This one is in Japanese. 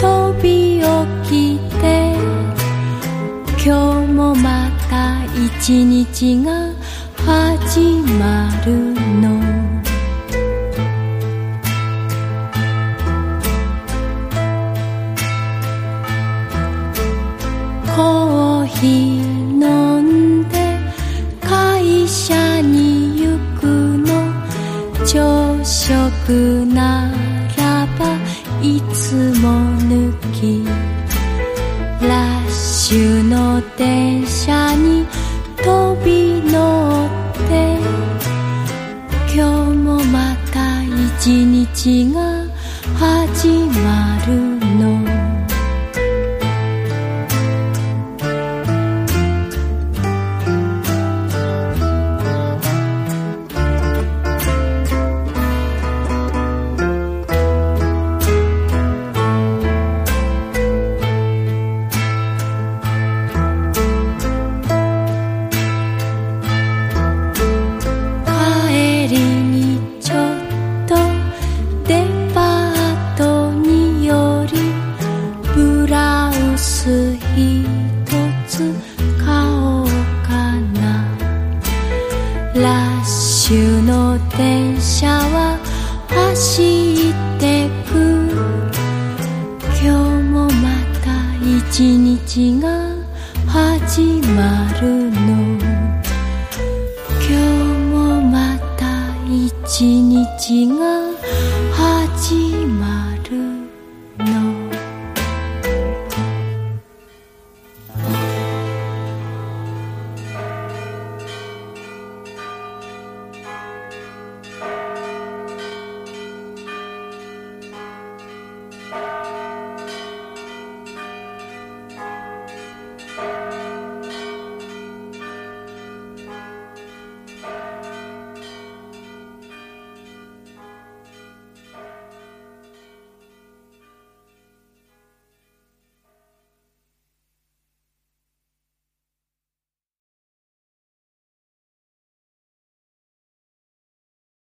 飛び起きて今日もまた一日が始まるの。コーヒー飲んで会社に行くの朝食ないつも抜きラッシュの電車に飛び乗って今日もまた一日が始まラッシュの電車は走ってく。今日もまた一日が始まるの。今日もまた一日が始